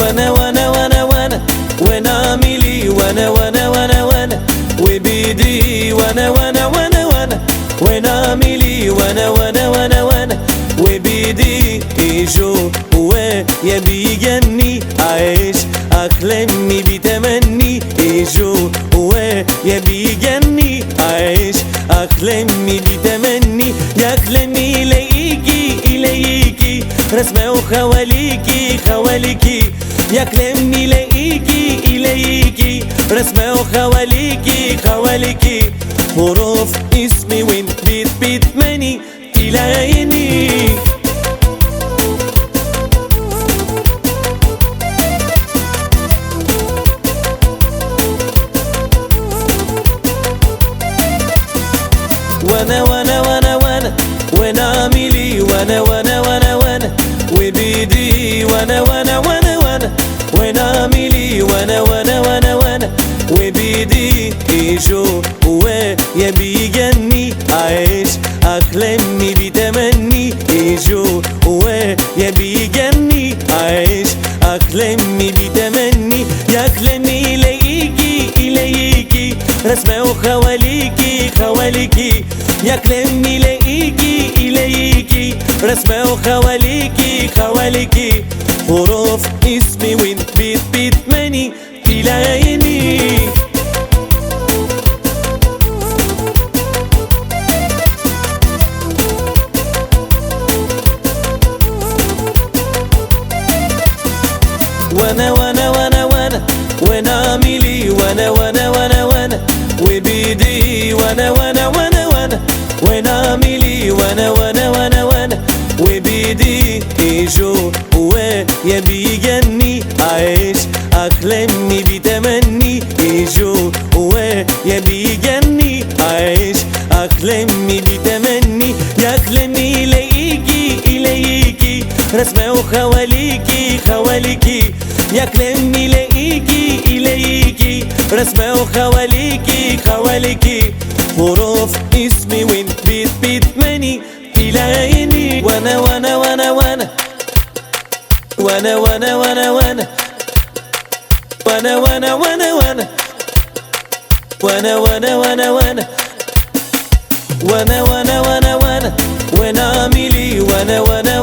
wana wana wana wana wana mili wana wana wana وبيدي وأنا وأنا وأنا وأنا. وأنا اعملي وأنا وأنا وأنا وأنا. وبيدي ايجو هو يا بيجني عايش احلامي بتمني. ايجو هو يا بيجني عايش احلامي بتمني. يا احلامي اليكي رسمه وخواليكي خواليكي. يا كلامي لاقيكي إليكي. رسمة وخواليكي خواليكي. حروف اسمي وين بيت بيت مني إلى عيني. وأنا وأنا وأنا وأنا وأنا عاملي وأنا وأنا وأنا وأنا وأنا وأنا وأنا عاملي وأنا وأنا وأنا وأنا وبيدي ايجو هو يا بيجني عايش احلامي بتمني ايجو هو يا بيجني عايش احلامي بتمني يا احلامي اليكي اليكي رسمه وخواليكي خواليكي يا كلامي لاقيكي إليكي رسمة وخواليكي خواليكي حروف اسمي وانت بيت إلى عيني وأنا وأنا وأنا وأنا وأنا اعمل وأنا وأنا وأنا وأنا وبيدي. وأنا وأنا وأنا وأنا وأنا اعمل وأنا وأنا وأنا وأنا وبيدي. إيه Yebigeni aish aklemi bitemeni iju ue Yebigeni aish aklemi bitemeni Yaklemi ileyki ileyki Resmeu havaliki havaliki Yaklemi ileyki ileyki Resmeu havaliki havaliki Huruf ismi wanna, wanna, wanna, wanna. Wanna, wanna, wanna, wanna. Wanna, wanna, wanna, wanna. Wanna, wanna, wanna, wanna. When I'm really wanna, wanna.